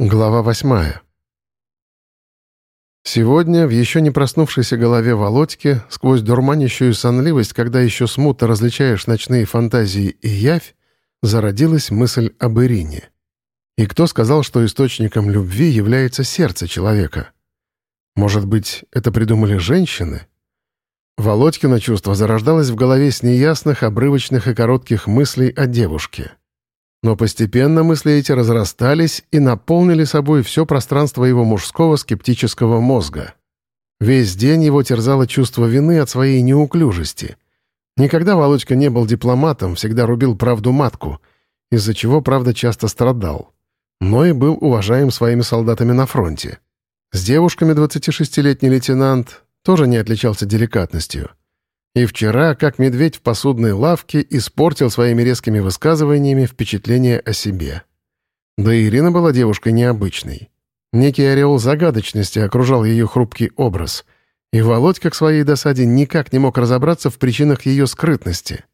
Глава восьмая. Сегодня в еще не проснувшейся голове Володьки, сквозь дурманящую сонливость, когда еще смутно различаешь ночные фантазии и явь, зародилась мысль об Ирине. И кто сказал, что источником любви является сердце человека? Может быть, это придумали женщины? Володькино чувство зарождалось в голове с неясных, обрывочных и коротких мыслей о девушке — но постепенно мысли эти разрастались и наполнили собой все пространство его мужского скептического мозга. Весь день его терзало чувство вины от своей неуклюжести. Никогда Володька не был дипломатом, всегда рубил правду матку, из-за чего, правда, часто страдал. Но и был уважаем своими солдатами на фронте. С девушками 26-летний лейтенант тоже не отличался деликатностью — и вчера, как медведь в посудной лавке, испортил своими резкими высказываниями впечатление о себе. Да и Ирина была девушкой необычной. Некий ореол загадочности окружал ее хрупкий образ, и Володька к своей досаде никак не мог разобраться в причинах ее скрытности.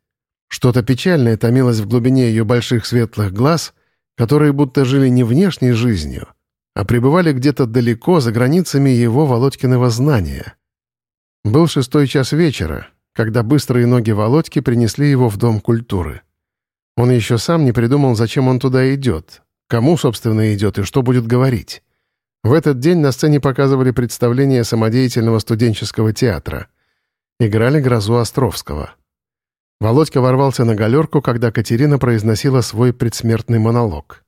Что-то печальное томилось в глубине ее больших светлых глаз, которые будто жили не внешней жизнью, а пребывали где-то далеко за границами его Володькиного знания. Был шестой час вечера, когда быстрые ноги Володьки принесли его в Дом культуры. Он еще сам не придумал, зачем он туда идет, кому, собственно, идет и что будет говорить. В этот день на сцене показывали представление самодеятельного студенческого театра. Играли «Грозу Островского». Володька ворвался на галерку, когда Катерина произносила свой предсмертный монолог.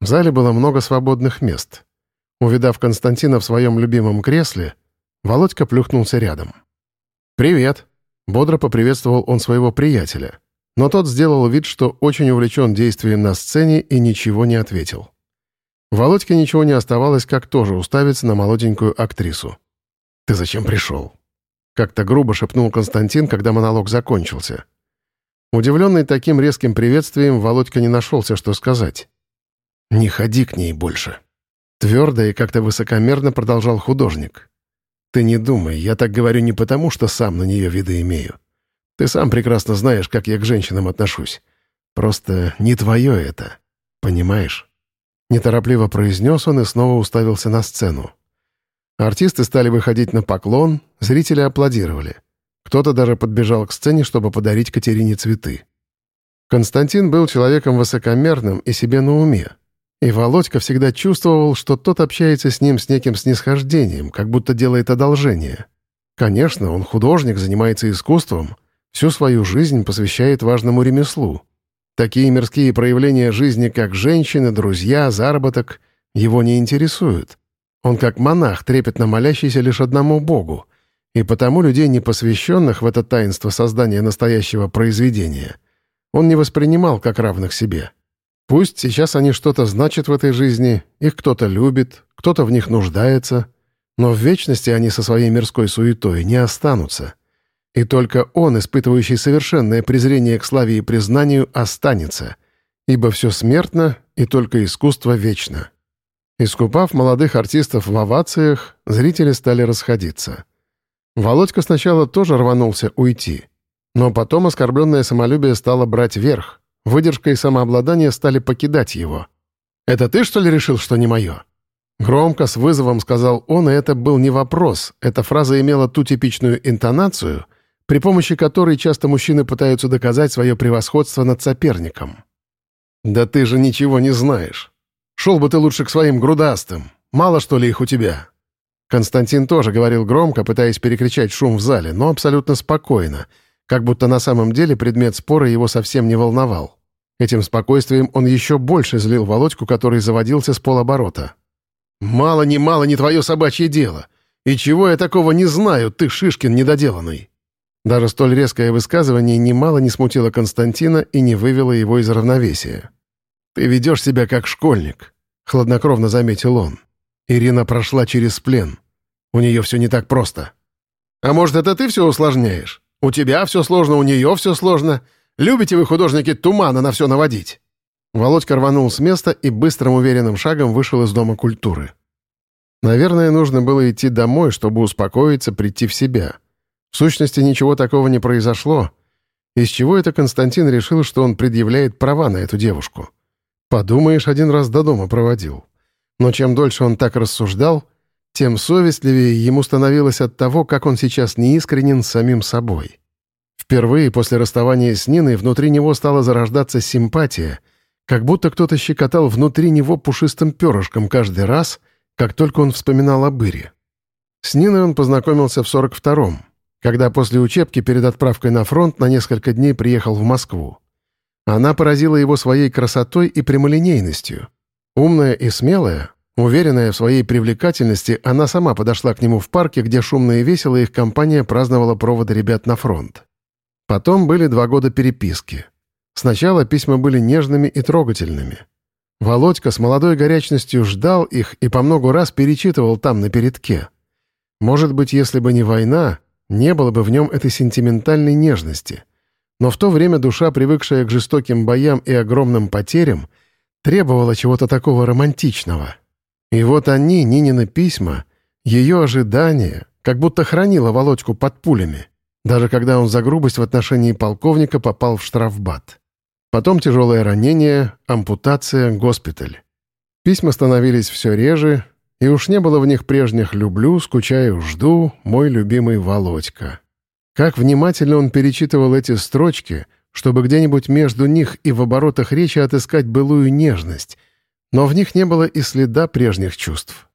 В зале было много свободных мест. Увидав Константина в своем любимом кресле, Володька плюхнулся рядом. «Привет!» Бодро поприветствовал он своего приятеля, но тот сделал вид, что очень увлечен действием на сцене и ничего не ответил. Володьке ничего не оставалось, как тоже уставиться на молоденькую актрису. «Ты зачем пришел?» Как-то грубо шепнул Константин, когда монолог закончился. Удивленный таким резким приветствием, Володька не нашелся, что сказать. «Не ходи к ней больше». Твердо и как-то высокомерно продолжал художник. Ты не думай, я так говорю не потому, что сам на нее виды имею. Ты сам прекрасно знаешь, как я к женщинам отношусь. Просто не твое это. Понимаешь?» Неторопливо произнес он и снова уставился на сцену. Артисты стали выходить на поклон, зрители аплодировали. Кто-то даже подбежал к сцене, чтобы подарить Катерине цветы. Константин был человеком высокомерным и себе на уме. И Володька всегда чувствовал, что тот общается с ним с неким снисхождением, как будто делает одолжение. Конечно, он художник, занимается искусством, всю свою жизнь посвящает важному ремеслу. Такие мирские проявления жизни, как женщины, друзья, заработок, его не интересуют. Он как монах, трепетно молящийся лишь одному Богу, и потому людей, непосвященных в это таинство создания настоящего произведения, он не воспринимал как равных себе. Пусть сейчас они что-то значат в этой жизни, их кто-то любит, кто-то в них нуждается, но в вечности они со своей мирской суетой не останутся. И только он, испытывающий совершенное презрение к славе и признанию, останется, ибо все смертно, и только искусство вечно. Искупав молодых артистов в овациях, зрители стали расходиться. Володька сначала тоже рванулся уйти, но потом оскорбленное самолюбие стало брать верх — Выдержка и самообладание стали покидать его. «Это ты, что ли, решил, что не мое?» Громко, с вызовом сказал он, и это был не вопрос. Эта фраза имела ту типичную интонацию, при помощи которой часто мужчины пытаются доказать свое превосходство над соперником. «Да ты же ничего не знаешь. Шел бы ты лучше к своим грудастым. Мало, что ли, их у тебя?» Константин тоже говорил громко, пытаясь перекричать шум в зале, но абсолютно спокойно — как будто на самом деле предмет спора его совсем не волновал. Этим спокойствием он еще больше злил Володьку, который заводился с полоборота. «Мало не мало не твое собачье дело. И чего я такого не знаю, ты, Шишкин недоделанный?» Даже столь резкое высказывание немало не смутило Константина и не вывело его из равновесия. «Ты ведешь себя как школьник», — хладнокровно заметил он. Ирина прошла через плен. У нее все не так просто. «А может, это ты все усложняешь? У тебя все сложно, у нее все сложно. Любите вы, художники, тумана на все наводить?» Володька рванул с места и быстрым уверенным шагом вышел из Дома культуры. Наверное, нужно было идти домой, чтобы успокоиться, прийти в себя. В сущности, ничего такого не произошло. Из чего это Константин решил, что он предъявляет права на эту девушку? Подумаешь, один раз до дома проводил. Но чем дольше он так рассуждал, тем совестливее ему становилось от того, как он сейчас неискренен с самим собой. Впервые после расставания с Ниной внутри него стала зарождаться симпатия, как будто кто-то щекотал внутри него пушистым перышком каждый раз, как только он вспоминал об Ире. С Ниной он познакомился в 42-м, когда после учебки перед отправкой на фронт на несколько дней приехал в Москву. Она поразила его своей красотой и прямолинейностью. Умная и смелая, уверенная в своей привлекательности, она сама подошла к нему в парке, где шумно и весело их компания праздновала проводы ребят на фронт. Потом были два года переписки. Сначала письма были нежными и трогательными. Володька с молодой горячностью ждал их и по много раз перечитывал там на передке. Может быть, если бы не война, не было бы в нем этой сентиментальной нежности. Но в то время душа, привыкшая к жестоким боям и огромным потерям, требовала чего-то такого романтичного. И вот они, Нинины письма, ее ожидания, как будто хранила Володьку под пулями, даже когда он за грубость в отношении полковника попал в штрафбат. Потом тяжелое ранение, ампутация, госпиталь. Письма становились все реже, и уж не было в них прежних «люблю», «скучаю», «жду», «мой любимый Володька». Как внимательно он перечитывал эти строчки, чтобы где-нибудь между них и в оборотах речи отыскать былую нежность, но в них не было и следа прежних чувств.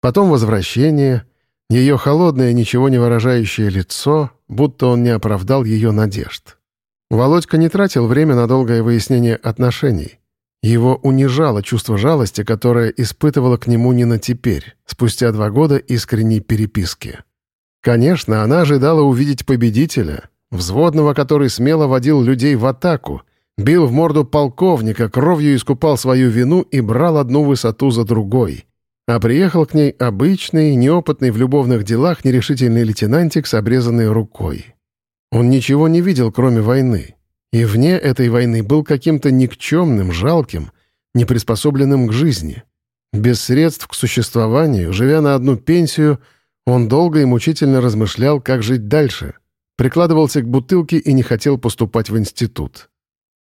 Потом возвращение, ее холодное, ничего не выражающее лицо, будто он не оправдал ее надежд. Володька не тратил время на долгое выяснение отношений. Его унижало чувство жалости, которое испытывала к нему Нина теперь, спустя два года искренней переписки. Конечно, она ожидала увидеть победителя, взводного, который смело водил людей в атаку, бил в морду полковника, кровью искупал свою вину и брал одну высоту за другой. А приехал к ней обычный, неопытный в любовных делах нерешительный лейтенантик с обрезанной рукой. Он ничего не видел, кроме войны и вне этой войны был каким-то никчемным, жалким, неприспособленным к жизни. Без средств к существованию, живя на одну пенсию, он долго и мучительно размышлял, как жить дальше, прикладывался к бутылке и не хотел поступать в институт.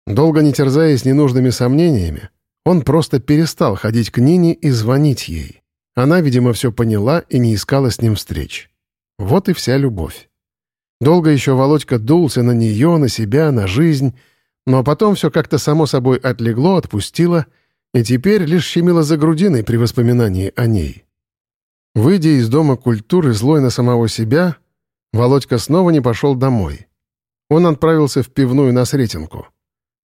Долго не терзаясь ненужными сомнениями, он просто перестал ходить к Нине и звонить ей. Она, видимо, все поняла и не искала с ним встреч. Вот и вся любовь. Долго еще Володька дулся на нее, на себя, на жизнь, но потом все как-то само собой отлегло, отпустило, и теперь лишь щемило за грудиной при воспоминании о ней. Выйдя из Дома культуры злой на самого себя, Володька снова не пошел домой. Он отправился в пивную на Сретенку.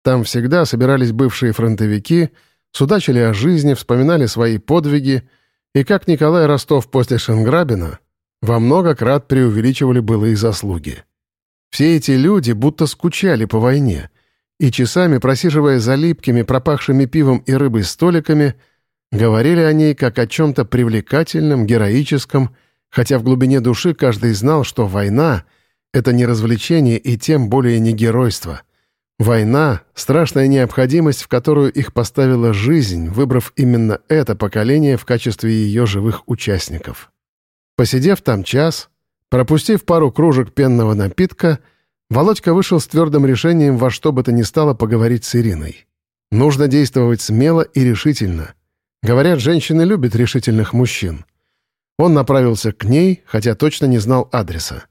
Там всегда собирались бывшие фронтовики, судачили о жизни, вспоминали свои подвиги, и как Николай Ростов после Шенграбина — во много крат преувеличивали былые заслуги. Все эти люди будто скучали по войне, и часами, просиживая за липкими, пропахшими пивом и рыбой столиками, говорили о ней как о чем-то привлекательном, героическом, хотя в глубине души каждый знал, что война — это не развлечение и тем более не геройство. Война — страшная необходимость, в которую их поставила жизнь, выбрав именно это поколение в качестве ее живых участников. Посидев там час, пропустив пару кружек пенного напитка, Володька вышел с твердым решением во что бы то ни стало поговорить с Ириной. Нужно действовать смело и решительно. Говорят, женщины любят решительных мужчин. Он направился к ней, хотя точно не знал адреса.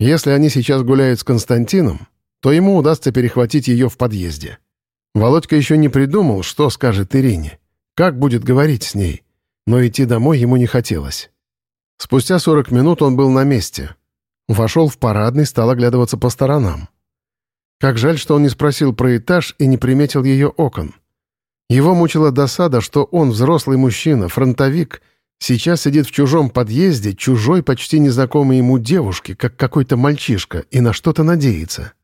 Если они сейчас гуляют с Константином, то ему удастся перехватить ее в подъезде. Володька еще не придумал, что скажет Ирине, как будет говорить с ней, но идти домой ему не хотелось. Спустя 40 минут он был на месте. Вошел в парадный, стал оглядываться по сторонам. Как жаль, что он не спросил про этаж и не приметил ее окон. Его мучила досада, что он, взрослый мужчина, фронтовик, сейчас сидит в чужом подъезде, чужой, почти незнакомой ему девушке, как какой-то мальчишка, и на что-то надеется.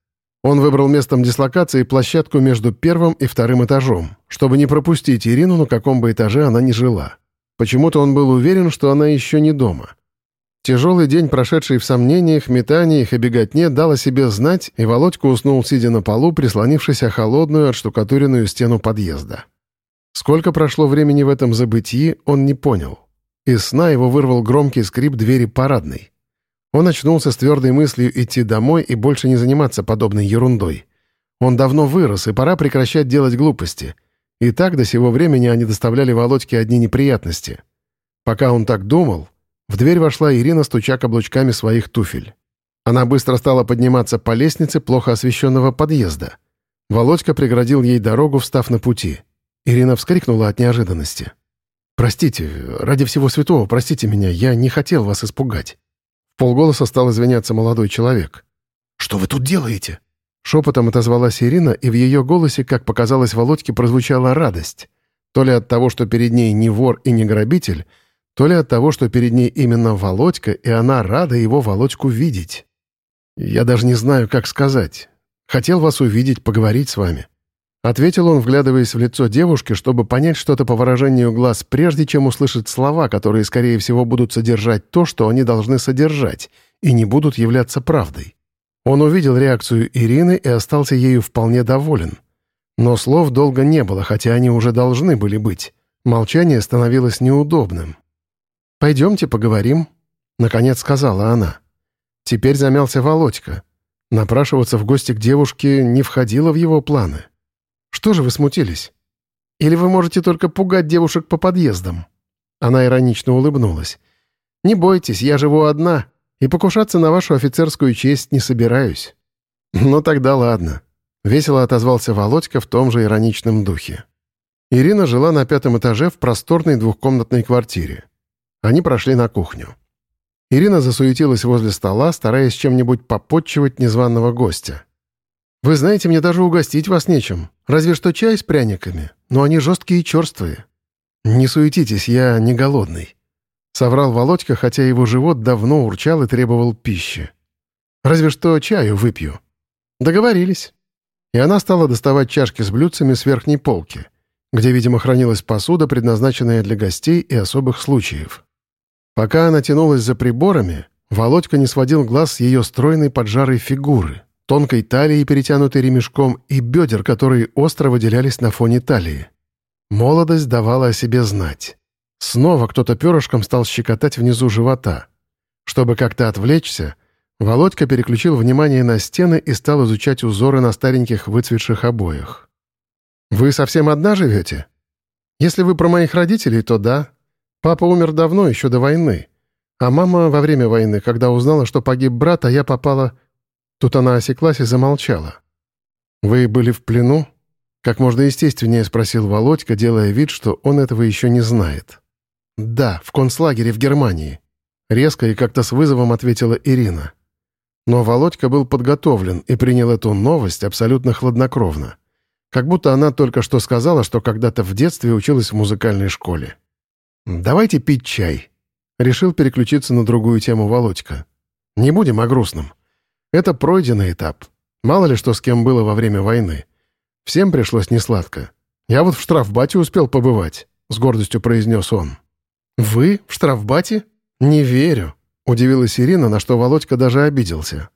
Он выбрал местом дислокации площадку между первым и вторым этажом, чтобы не пропустить Ирину, на каком бы этаже она ни жила. Почему-то он был уверен, что она еще не дома. Тяжелый день, прошедший в сомнениях, метаниях и беготне, дал о себе знать, и Володька уснул, сидя на полу, прислонившись о холодную отштукатуренную стену подъезда. Сколько прошло времени в этом забытии, он не понял. Из сна его вырвал громкий скрип двери парадной. Он очнулся с твердой мыслью идти домой и больше не заниматься подобной ерундой. Он давно вырос, и пора прекращать делать глупости. И так до сего времени они доставляли Володьке одни неприятности. Пока он так думал, в дверь вошла Ирина, стуча каблучками своих туфель. Она быстро стала подниматься по лестнице плохо освещенного подъезда. Володька преградил ей дорогу, встав на пути. Ирина вскрикнула от неожиданности. «Простите, ради всего святого, простите меня, я не хотел вас испугать». Полголоса стал извиняться молодой человек. «Что вы тут делаете?» Шепотом отозвалась Ирина, и в ее голосе, как показалось Володьке, прозвучала радость. То ли от того, что перед ней не вор и не грабитель, то ли от того, что перед ней именно Володька, и она рада его Володьку видеть. «Я даже не знаю, как сказать. Хотел вас увидеть, поговорить с вами». Ответил он, вглядываясь в лицо девушки, чтобы понять что-то по выражению глаз, прежде чем услышать слова, которые, скорее всего, будут содержать то, что они должны содержать, и не будут являться правдой. Он увидел реакцию Ирины и остался ею вполне доволен. Но слов долго не было, хотя они уже должны были быть. Молчание становилось неудобным. «Пойдемте поговорим», — наконец сказала она. Теперь замялся Володька. Напрашиваться в гости к девушке не входило в его планы. «Что же вы смутились? Или вы можете только пугать девушек по подъездам?» Она иронично улыбнулась. «Не бойтесь, я живу одна, и покушаться на вашу офицерскую честь не собираюсь». «Ну тогда ладно», — весело отозвался Володька в том же ироничном духе. Ирина жила на пятом этаже в просторной двухкомнатной квартире. Они прошли на кухню. Ирина засуетилась возле стола, стараясь чем-нибудь попотчевать незваного гостя. «Вы знаете, мне даже угостить вас нечем. Разве что чай с пряниками, но они жесткие и черствые». «Не суетитесь, я не голодный», — соврал Володька, хотя его живот давно урчал и требовал пищи. «Разве что чаю выпью». «Договорились». И она стала доставать чашки с блюдцами с верхней полки, где, видимо, хранилась посуда, предназначенная для гостей и особых случаев. Пока она тянулась за приборами, Володька не сводил глаз с ее стройной поджарой фигуры, тонкой талии, перетянутой ремешком, и бедер, которые остро выделялись на фоне талии. Молодость давала о себе знать. Снова кто-то перышком стал щекотать внизу живота. Чтобы как-то отвлечься, Володька переключил внимание на стены и стал изучать узоры на стареньких выцветших обоях. «Вы совсем одна живете? Если вы про моих родителей, то да, Папа умер давно, еще до войны. А мама во время войны, когда узнала, что погиб брат, а я попала... Тут она осеклась и замолчала. «Вы были в плену?» Как можно естественнее спросил Володька, делая вид, что он этого еще не знает. «Да, в концлагере в Германии», — резко и как-то с вызовом ответила Ирина. Но Володька был подготовлен и принял эту новость абсолютно хладнокровно. Как будто она только что сказала, что когда-то в детстве училась в музыкальной школе. «Давайте пить чай», — решил переключиться на другую тему Володька. «Не будем о грустном. Это пройденный этап. Мало ли что с кем было во время войны. Всем пришлось несладко. Я вот в штрафбате успел побывать», — с гордостью произнес он. «Вы в штрафбате? Не верю», — удивилась Ирина, на что Володька даже обиделся.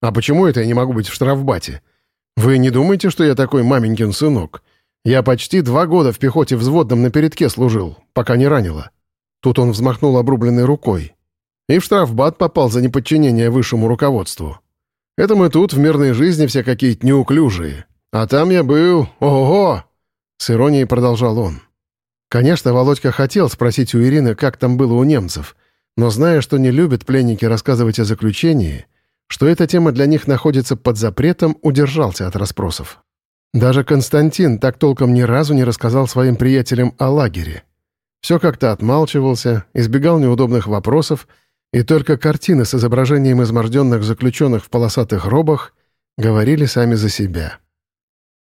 «А почему это я не могу быть в штрафбате? Вы не думаете, что я такой маменькин сынок? Я почти два года в пехоте взводном на передке служил, пока не ранило. Тут он взмахнул обрубленной рукой. И в штрафбат попал за неподчинение высшему руководству. Это мы тут в мирной жизни все какие-то неуклюжие. А там я был... Ого!» С иронией продолжал он. Конечно, Володька хотел спросить у Ирины, как там было у немцев, но зная, что не любят пленники рассказывать о заключении, что эта тема для них находится под запретом, удержался от расспросов. Даже Константин так толком ни разу не рассказал своим приятелям о лагере. Все как-то отмалчивался, избегал неудобных вопросов, и только картины с изображением изможденных заключенных в полосатых робах говорили сами за себя.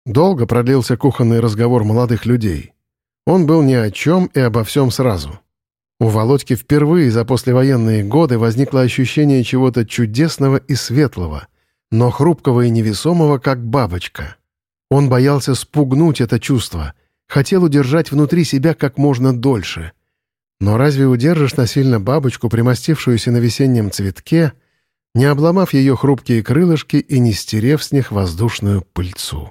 Долго продлился кухонный разговор молодых людей. Он был ни о чем и обо всем сразу. У Володьки впервые за послевоенные годы возникло ощущение чего-то чудесного и светлого, но хрупкого и невесомого, как бабочка — он боялся спугнуть это чувство, хотел удержать внутри себя как можно дольше. Но разве удержишь насильно бабочку, примостившуюся на весеннем цветке, не обломав ее хрупкие крылышки и не стерев с них воздушную пыльцу?